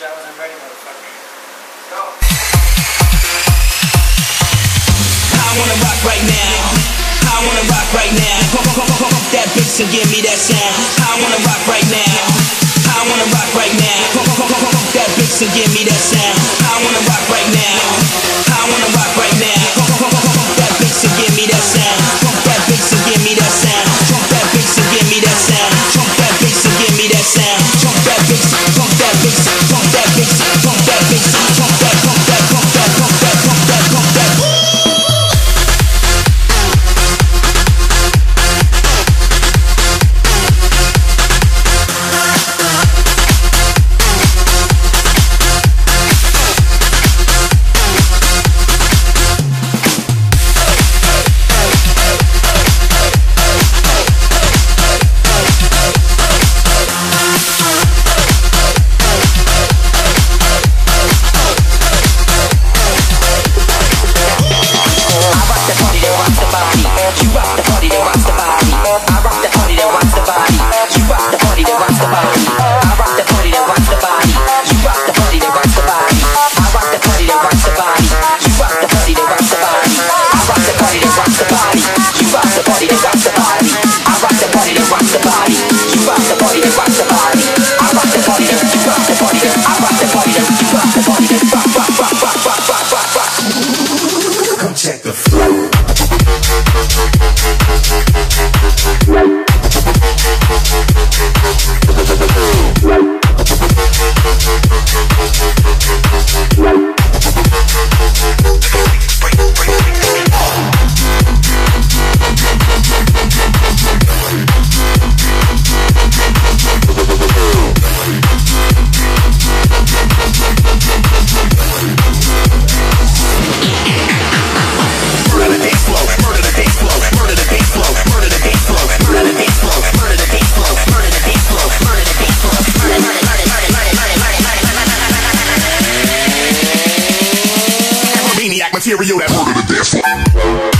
I wasn't ready, I wanna rock right now. I wanna rock right now. Pump, pump, pump, pump, that bitch and give me that sound. I wanna rock right now. I wanna rock right now. Pump, pump, pump, pump, that and give me that sound. I wanna rock right now. rock the party material that murder the dance.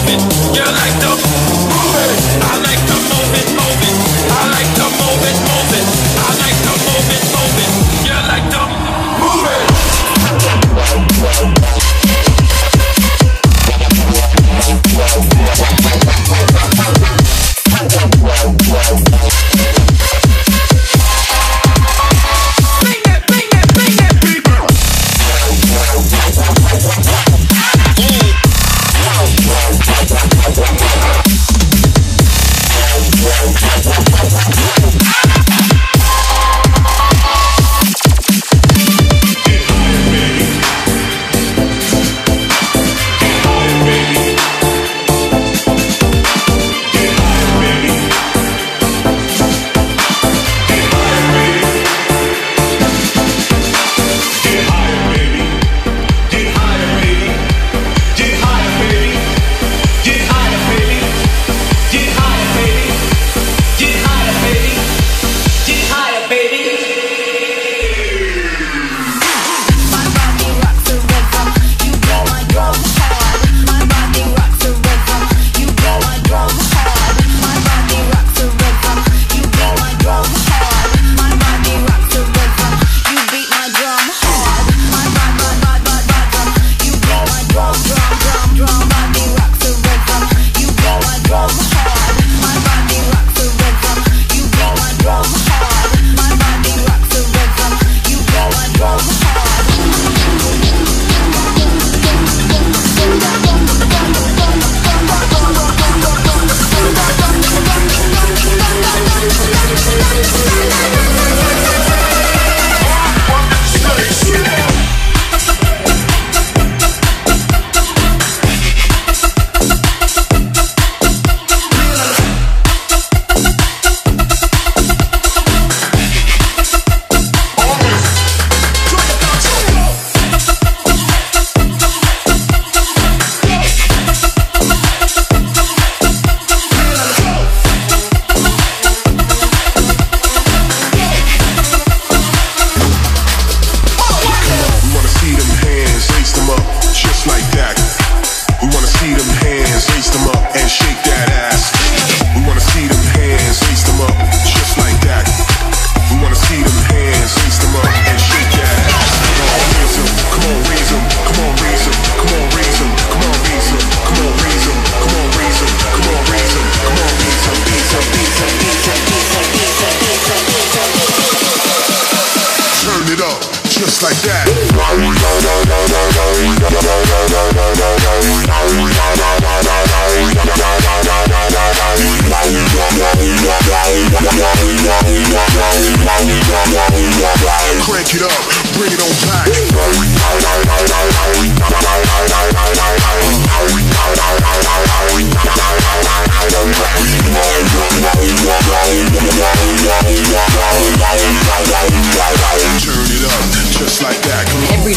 Crank it up, bring it on back.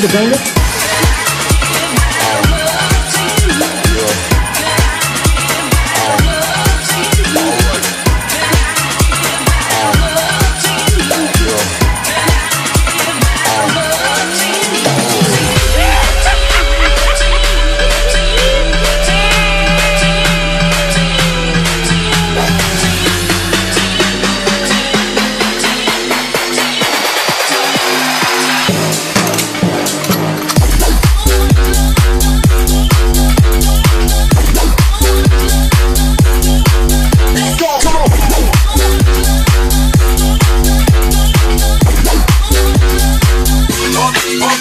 the banger?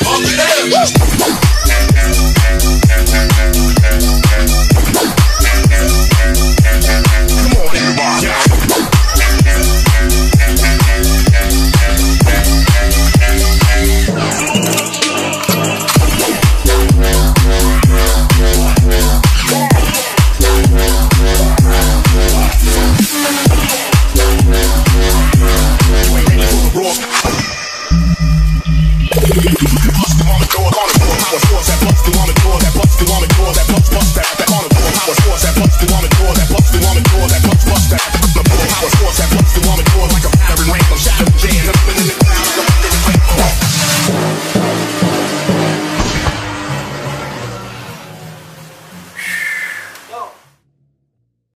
on the edge.